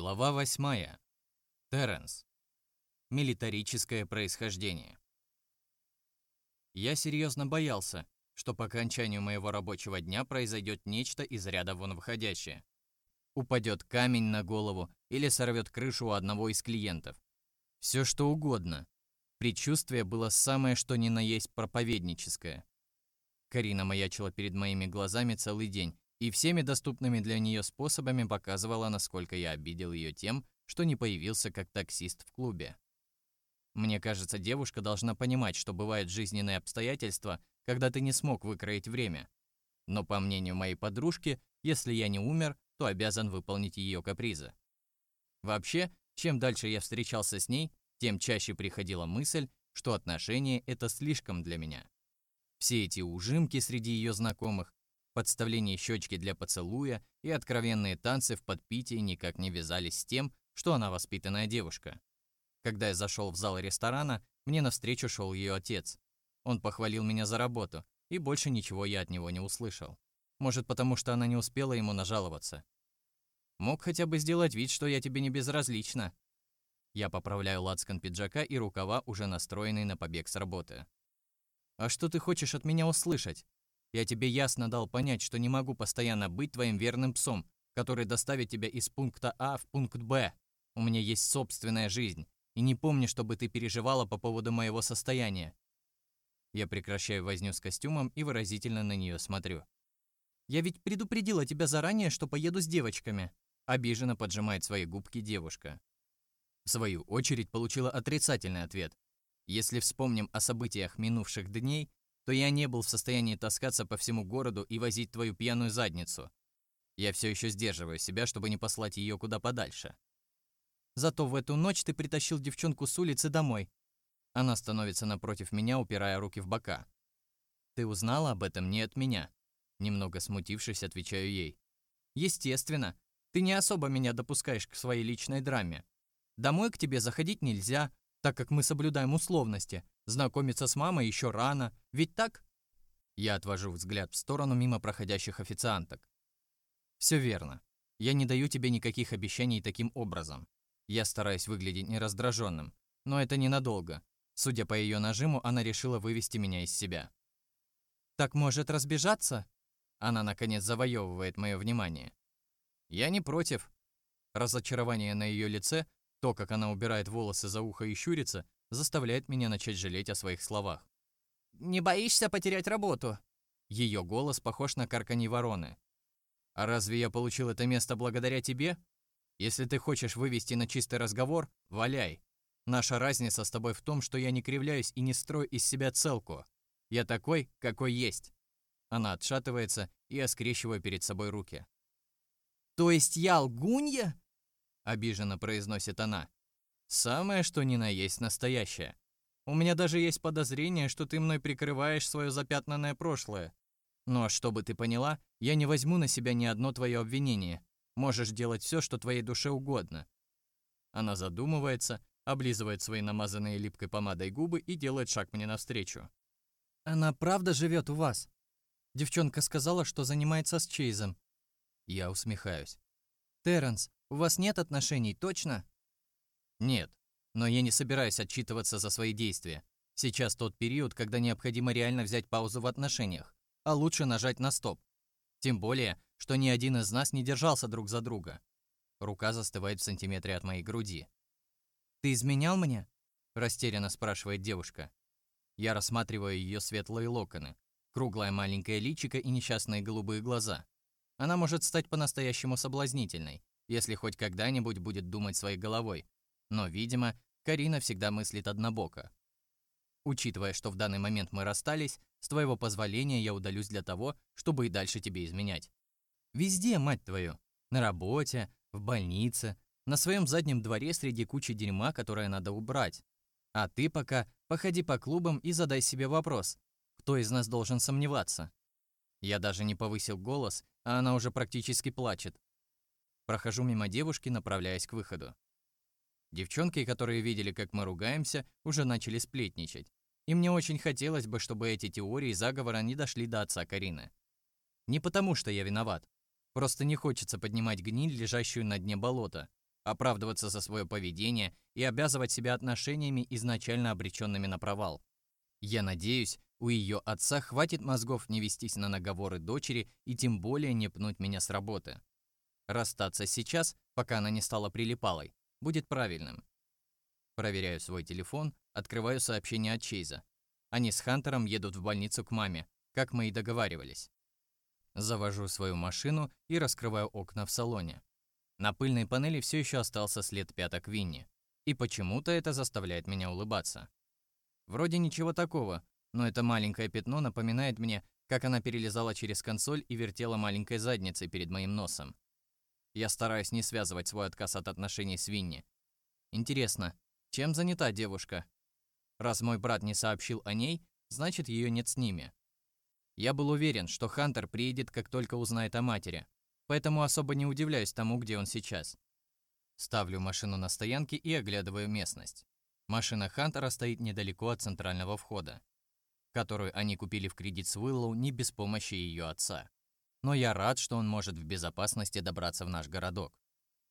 Глава 8. Терренс. Милитарическое происхождение. Я серьезно боялся, что по окончанию моего рабочего дня произойдет нечто из ряда вон выходящее. Упадет камень на голову или сорвет крышу у одного из клиентов. Все что угодно. Предчувствие было самое что ни на есть проповедническое. Карина маячила перед моими глазами целый день, и всеми доступными для нее способами показывала, насколько я обидел ее тем, что не появился как таксист в клубе. Мне кажется, девушка должна понимать, что бывают жизненные обстоятельства, когда ты не смог выкроить время. Но по мнению моей подружки, если я не умер, то обязан выполнить ее капризы. Вообще, чем дальше я встречался с ней, тем чаще приходила мысль, что отношения – это слишком для меня. Все эти ужимки среди ее знакомых, подставление щечки для поцелуя и откровенные танцы в подпитии никак не вязались с тем, что она воспитанная девушка. Когда я зашел в зал ресторана, мне навстречу шел ее отец. Он похвалил меня за работу, и больше ничего я от него не услышал. Может, потому что она не успела ему нажаловаться. Мог хотя бы сделать вид, что я тебе не безразлична. Я поправляю лацкан пиджака и рукава, уже настроенные на побег с работы. А что ты хочешь от меня услышать? Я тебе ясно дал понять, что не могу постоянно быть твоим верным псом, который доставит тебя из пункта А в пункт Б. У меня есть собственная жизнь, и не помню, чтобы ты переживала по поводу моего состояния. Я прекращаю возню с костюмом и выразительно на нее смотрю. Я ведь предупредила тебя заранее, что поеду с девочками. Обиженно поджимает свои губки девушка. В свою очередь получила отрицательный ответ. Если вспомним о событиях минувших дней, то я не был в состоянии таскаться по всему городу и возить твою пьяную задницу. Я все еще сдерживаю себя, чтобы не послать ее куда подальше. Зато в эту ночь ты притащил девчонку с улицы домой. Она становится напротив меня, упирая руки в бока. Ты узнала об этом не от меня. Немного смутившись, отвечаю ей. Естественно, ты не особо меня допускаешь к своей личной драме. Домой к тебе заходить нельзя, так как мы соблюдаем условности, Знакомиться с мамой еще рано, ведь так? Я отвожу взгляд в сторону мимо проходящих официанток. Все верно. Я не даю тебе никаких обещаний таким образом. Я стараюсь выглядеть нераздраженным, но это ненадолго. Судя по ее нажиму, она решила вывести меня из себя. Так может разбежаться? Она наконец завоевывает мое внимание. Я не против. Разочарование на ее лице, то, как она убирает волосы за ухо и щурится, заставляет меня начать жалеть о своих словах. «Не боишься потерять работу?» Ее голос похож на карканье вороны. «А разве я получил это место благодаря тебе? Если ты хочешь вывести на чистый разговор, валяй. Наша разница с тобой в том, что я не кривляюсь и не строю из себя целку. Я такой, какой есть». Она отшатывается, и я скрещиваю перед собой руки. «То есть я лгунья?» Обиженно произносит она. Самое, что ни на есть настоящее. У меня даже есть подозрение, что ты мной прикрываешь свое запятнанное прошлое. Но чтобы ты поняла, я не возьму на себя ни одно твое обвинение. Можешь делать все, что твоей душе угодно. Она задумывается, облизывает свои намазанные липкой помадой губы и делает шаг мне навстречу. Она правда живет у вас? Девчонка сказала, что занимается с Чейзом. Я усмехаюсь. Терренс, у вас нет отношений, точно? Нет, но я не собираюсь отчитываться за свои действия. Сейчас тот период, когда необходимо реально взять паузу в отношениях, а лучше нажать на стоп. Тем более, что ни один из нас не держался друг за друга. Рука застывает в сантиметре от моей груди. «Ты изменял мне?» – растерянно спрашивает девушка. Я рассматриваю ее светлые локоны, круглое маленькое личико и несчастные голубые глаза. Она может стать по-настоящему соблазнительной, если хоть когда-нибудь будет думать своей головой, но, видимо, Карина всегда мыслит однобоко. Учитывая, что в данный момент мы расстались, с твоего позволения я удалюсь для того, чтобы и дальше тебе изменять. Везде, мать твою. На работе, в больнице, на своем заднем дворе среди кучи дерьма, которое надо убрать. А ты пока походи по клубам и задай себе вопрос, кто из нас должен сомневаться. Я даже не повысил голос, а она уже практически плачет. Прохожу мимо девушки, направляясь к выходу. Девчонки, которые видели, как мы ругаемся, уже начали сплетничать. И мне очень хотелось бы, чтобы эти теории заговора не дошли до отца Карины. Не потому, что я виноват. Просто не хочется поднимать гниль, лежащую на дне болота. оправдываться за свое поведение и обязывать себя отношениями, изначально обреченными на провал. Я надеюсь, у ее отца хватит мозгов не вестись на наговоры дочери и тем более не пнуть меня с работы. Расстаться сейчас, пока она не стала прилипалой, будет правильным. Проверяю свой телефон, открываю сообщение от Чейза. Они с Хантером едут в больницу к маме, как мы и договаривались. Завожу свою машину и раскрываю окна в салоне. На пыльной панели все еще остался след пяток Винни, и почему-то это заставляет меня улыбаться. Вроде ничего такого, но это маленькое пятно напоминает мне, как она перелезала через консоль и вертела маленькой задницей перед моим носом. Я стараюсь не связывать свой отказ от отношений с Винни. Интересно, чем занята девушка? Раз мой брат не сообщил о ней, значит ее нет с ними. Я был уверен, что Хантер приедет, как только узнает о матери, поэтому особо не удивляюсь тому, где он сейчас. Ставлю машину на стоянке и оглядываю местность. Машина Хантера стоит недалеко от центрального входа, которую они купили в кредит с Уиллоу не без помощи ее отца. Но я рад, что он может в безопасности добраться в наш городок.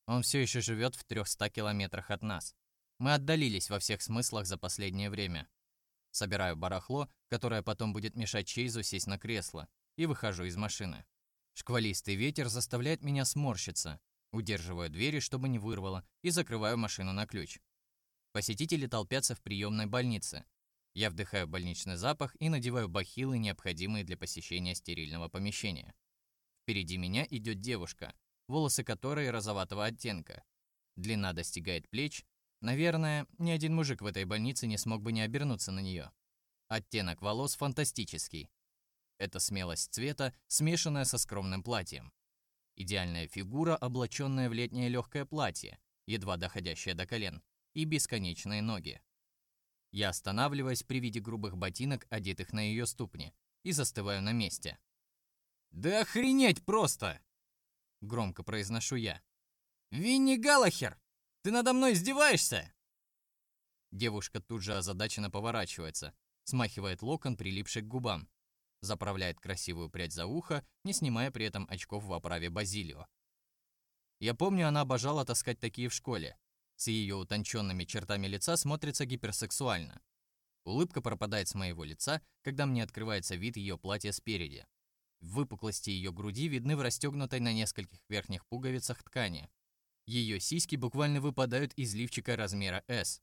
Он все еще живет в 300 километрах от нас. Мы отдалились во всех смыслах за последнее время. Собираю барахло, которое потом будет мешать Чейзу сесть на кресло, и выхожу из машины. Шквалистый ветер заставляет меня сморщиться. Удерживаю двери, чтобы не вырвало, и закрываю машину на ключ. Посетители толпятся в приемной больнице. Я вдыхаю больничный запах и надеваю бахилы, необходимые для посещения стерильного помещения. Впереди меня идет девушка, волосы которой розоватого оттенка. Длина достигает плеч, Наверное, ни один мужик в этой больнице не смог бы не обернуться на нее. Оттенок волос фантастический. Это смелость цвета, смешанная со скромным платьем. Идеальная фигура, облаченная в летнее легкое платье, едва доходящее до колен, и бесконечные ноги. Я останавливаюсь при виде грубых ботинок, одетых на ее ступни, и застываю на месте. «Да охренеть просто!» Громко произношу я. «Винни Галлахер! Ты надо мной издеваешься?» Девушка тут же озадаченно поворачивается, смахивает локон, прилипший к губам, заправляет красивую прядь за ухо, не снимая при этом очков в оправе Базилио. Я помню, она обожала таскать такие в школе. С ее утонченными чертами лица смотрится гиперсексуально. Улыбка пропадает с моего лица, когда мне открывается вид ее платья спереди. Выпуклости ее груди видны в расстегнутой на нескольких верхних пуговицах ткани, ее сиськи буквально выпадают из лифчика размера S.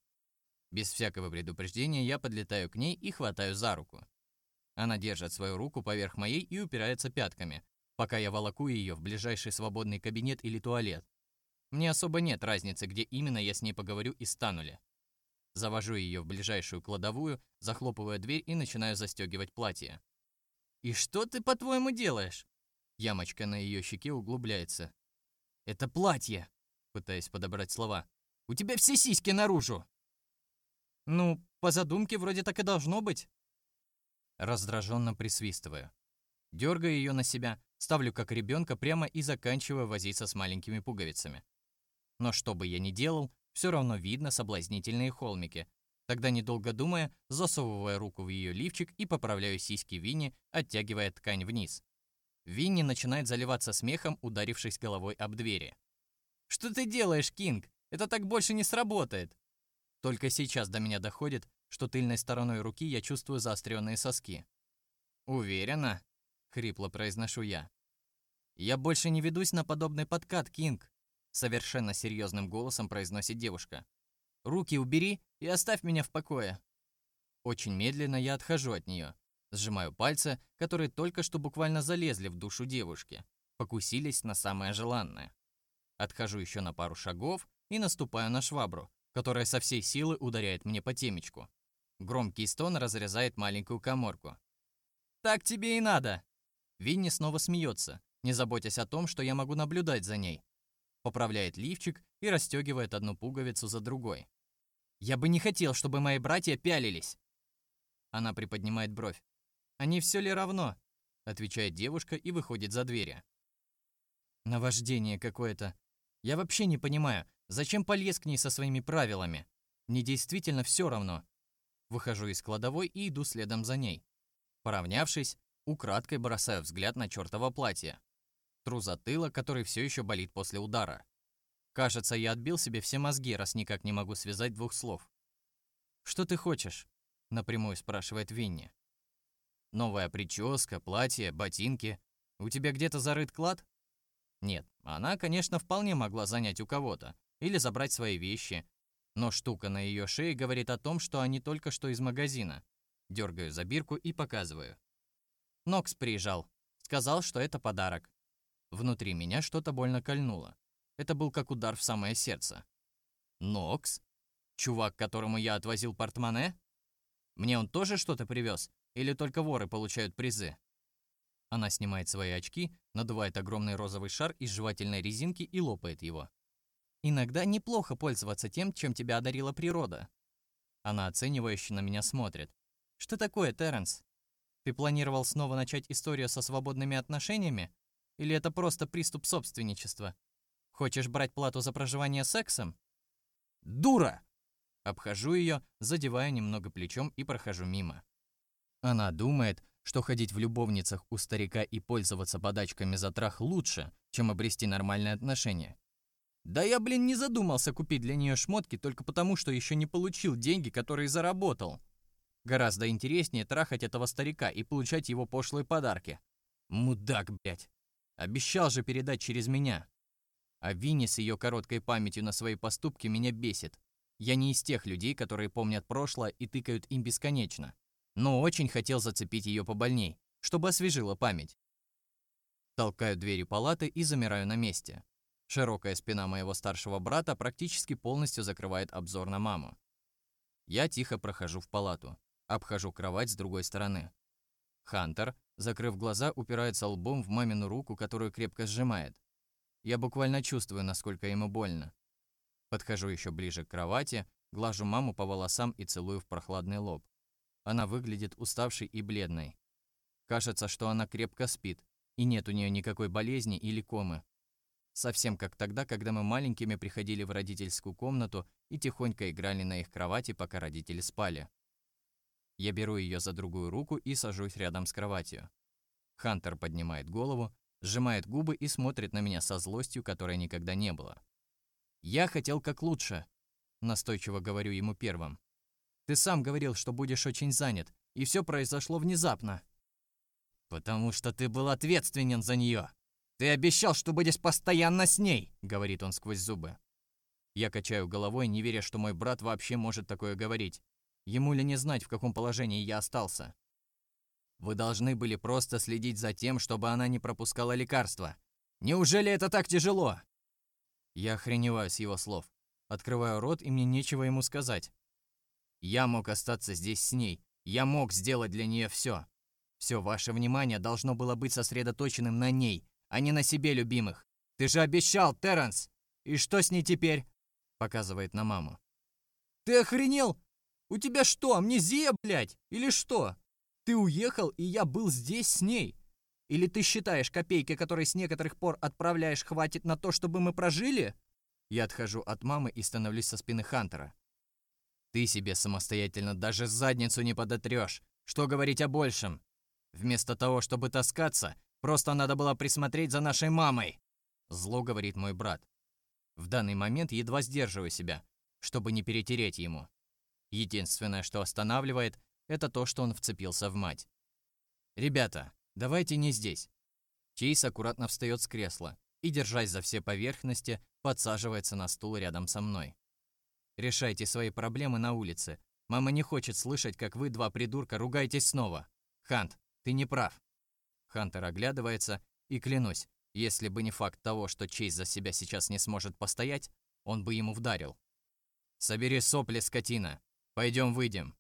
Без всякого предупреждения я подлетаю к ней и хватаю за руку. Она держит свою руку поверх моей и упирается пятками, пока я волоку ее в ближайший свободный кабинет или туалет. Мне особо нет разницы, где именно я с ней поговорю и стану ли. Завожу ее в ближайшую кладовую, захлопываю дверь и начинаю застегивать платье. «И что ты, по-твоему, делаешь?» Ямочка на ее щеке углубляется. «Это платье!» пытаясь подобрать слова. «У тебя все сиськи наружу!» «Ну, по задумке вроде так и должно быть». Раздраженно присвистываю. Дергаю ее на себя, ставлю как ребенка прямо и заканчиваю возиться с маленькими пуговицами. Но что бы я ни делал, все равно видно соблазнительные холмики. Тогда, недолго думая, засовывая руку в ее лифчик и поправляю сиськи Винни, оттягивая ткань вниз. Винни начинает заливаться смехом, ударившись головой об двери. «Что ты делаешь, Кинг? Это так больше не сработает!» Только сейчас до меня доходит, что тыльной стороной руки я чувствую заостренные соски. «Уверена?» — хрипло произношу я. «Я больше не ведусь на подобный подкат, Кинг», — совершенно серьезным голосом произносит девушка. «Руки убери и оставь меня в покое». Очень медленно я отхожу от нее, сжимаю пальцы, которые только что буквально залезли в душу девушки, покусились на самое желанное. Отхожу еще на пару шагов и наступаю на швабру, которая со всей силы ударяет мне по темечку. Громкий стон разрезает маленькую коморку. «Так тебе и надо!» Винни снова смеется, не заботясь о том, что я могу наблюдать за ней. Поправляет лифчик и расстегивает одну пуговицу за другой. «Я бы не хотел, чтобы мои братья пялились!» Она приподнимает бровь. «Они все ли равно?» Отвечает девушка и выходит за двери. Наваждение какое-то. Я вообще не понимаю, зачем полез к ней со своими правилами? Мне действительно все равно. Выхожу из кладовой и иду следом за ней. Поравнявшись, украдкой бросаю взгляд на чертово платье. Тру затылок, который все еще болит после удара. Кажется, я отбил себе все мозги, раз никак не могу связать двух слов. «Что ты хочешь?» — напрямую спрашивает Винни. «Новая прическа, платье, ботинки. У тебя где-то зарыт клад?» Нет, она, конечно, вполне могла занять у кого-то или забрать свои вещи, но штука на ее шее говорит о том, что они только что из магазина. Дергаю за бирку и показываю. Нокс приезжал. Сказал, что это подарок. Внутри меня что-то больно кольнуло. Это был как удар в самое сердце. Нокс? Чувак, которому я отвозил портмоне? Мне он тоже что-то привез? Или только воры получают призы? Она снимает свои очки, надувает огромный розовый шар из жевательной резинки и лопает его. Иногда неплохо пользоваться тем, чем тебя одарила природа. Она оценивающе на меня смотрит. Что такое, Терренс? Ты планировал снова начать историю со свободными отношениями? Или это просто приступ собственничества? Хочешь брать плату за проживание сексом? Дура! Обхожу ее, задеваю немного плечом и прохожу мимо. Она думает, что ходить в любовницах у старика и пользоваться подачками за трах лучше, чем обрести нормальные отношения. Да я, блин, не задумался купить для нее шмотки только потому, что еще не получил деньги, которые заработал. Гораздо интереснее трахать этого старика и получать его пошлые подарки. Мудак, блядь. Обещал же передать через меня. А Винни с ее короткой памятью на свои поступки меня бесит. Я не из тех людей, которые помнят прошлое и тыкают им бесконечно. Но очень хотел зацепить ее побольней, чтобы освежила память. Толкаю двери палаты и замираю на месте. Широкая спина моего старшего брата практически полностью закрывает обзор на маму. Я тихо прохожу в палату, обхожу кровать с другой стороны. Хантер, закрыв глаза, упирается лбом в мамину руку, которую крепко сжимает. Я буквально чувствую, насколько ему больно. Подхожу еще ближе к кровати, глажу маму по волосам и целую в прохладный лоб. Она выглядит уставшей и бледной. Кажется, что она крепко спит, и нет у нее никакой болезни или комы. Совсем как тогда, когда мы маленькими приходили в родительскую комнату и тихонько играли на их кровати, пока родители спали. Я беру ее за другую руку и сажусь рядом с кроватью. Хантер поднимает голову, сжимает губы и смотрит на меня со злостью, которой никогда не было. «Я хотел как лучше», — настойчиво говорю ему первым. «Ты сам говорил, что будешь очень занят, и все произошло внезапно». «Потому что ты был ответственен за нее. Ты обещал, что будешь постоянно с ней», — говорит он сквозь зубы. Я качаю головой, не веря, что мой брат вообще может такое говорить. Ему ли не знать, в каком положении я остался? Вы должны были просто следить за тем, чтобы она не пропускала лекарства. Неужели это так тяжело? Я охреневаю с его слов. Открываю рот, и мне нечего ему сказать. Я мог остаться здесь с ней. Я мог сделать для нее все. Все ваше внимание должно было быть сосредоточенным на ней, а не на себе любимых. Ты же обещал, Терренс! И что с ней теперь? Показывает на маму. Ты охренел? У тебя что, амнезия, блядь? Или что? Ты уехал, и я был здесь с ней. Или ты считаешь, копейки, которые с некоторых пор отправляешь, хватит на то, чтобы мы прожили? Я отхожу от мамы и становлюсь со спины Хантера. Ты себе самостоятельно даже задницу не подотрешь. Что говорить о большем? Вместо того, чтобы таскаться, просто надо было присмотреть за нашей мамой. Зло говорит мой брат. В данный момент едва сдерживаю себя, чтобы не перетереть ему. Единственное, что останавливает, это то, что он вцепился в мать. «Ребята, давайте не здесь». Чейз аккуратно встает с кресла и, держась за все поверхности, подсаживается на стул рядом со мной. «Решайте свои проблемы на улице. Мама не хочет слышать, как вы, два придурка, ругаетесь снова. Хант, ты не прав». Хантер оглядывается, и клянусь, если бы не факт того, что Чейз за себя сейчас не сможет постоять, он бы ему вдарил. «Собери сопли, скотина. Пойдем выйдем».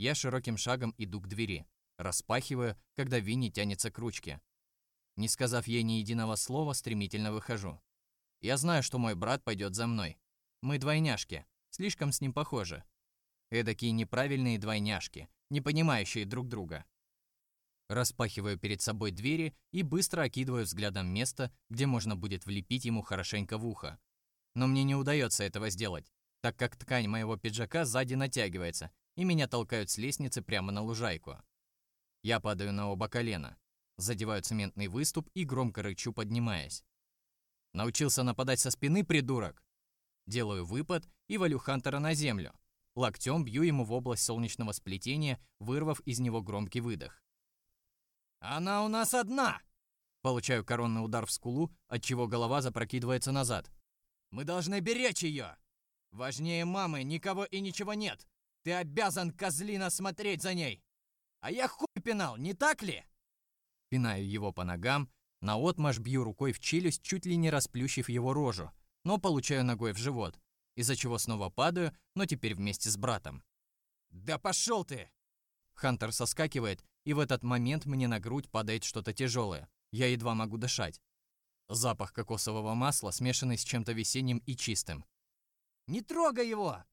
Я широким шагом иду к двери, распахиваю, когда Винни тянется к ручке. Не сказав ей ни единого слова, стремительно выхожу. Я знаю, что мой брат пойдет за мной. Мы двойняшки, слишком с ним похожи. Эдакие неправильные двойняшки, не понимающие друг друга. Распахиваю перед собой двери и быстро окидываю взглядом место, где можно будет влепить ему хорошенько в ухо. Но мне не удается этого сделать, так как ткань моего пиджака сзади натягивается, и меня толкают с лестницы прямо на лужайку. Я падаю на оба колена, задеваю цементный выступ и громко рычу, поднимаясь. Научился нападать со спины, придурок? Делаю выпад и валю Хантера на землю. Локтем бью ему в область солнечного сплетения, вырвав из него громкий выдох. «Она у нас одна!» Получаю коронный удар в скулу, отчего голова запрокидывается назад. «Мы должны беречь ее! Важнее мамы никого и ничего нет! Ты обязан, козлина, смотреть за ней! А я хуй пинал, не так ли?» Пинаю его по ногам, наотмашь бью рукой в челюсть, чуть ли не расплющив его рожу, но получаю ногой в живот, из-за чего снова падаю, но теперь вместе с братом. «Да пошел ты!» Хантер соскакивает, и в этот момент мне на грудь падает что-то тяжелое. Я едва могу дышать. Запах кокосового масла, смешанный с чем-то весенним и чистым. «Не трогай его!»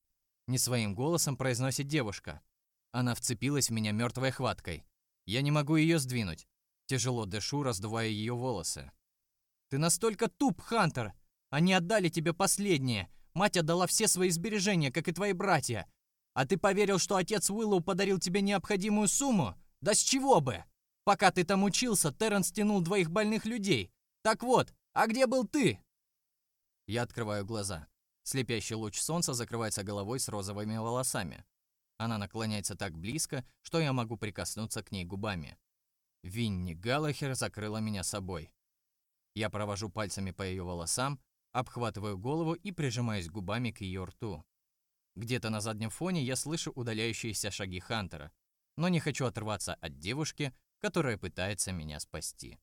Не своим голосом произносит девушка. Она вцепилась в меня мертвой хваткой. Я не могу ее сдвинуть. Тяжело дышу, раздувая ее волосы. «Ты настолько туп, Хантер! Они отдали тебе последнее. Мать отдала все свои сбережения, как и твои братья. А ты поверил, что отец Уиллоу подарил тебе необходимую сумму? Да с чего бы? Пока ты там учился, Терренс тянул двоих больных людей. Так вот, а где был ты?» Я открываю глаза. Слепящий луч солнца закрывается головой с розовыми волосами. Она наклоняется так близко, что я могу прикоснуться к ней губами. Винни Галлахер закрыла меня собой. Я провожу пальцами по ее волосам, обхватываю голову и прижимаюсь губами к ее рту. Где-то на заднем фоне я слышу удаляющиеся шаги Хантера, но не хочу отрываться от девушки, которая пытается меня спасти.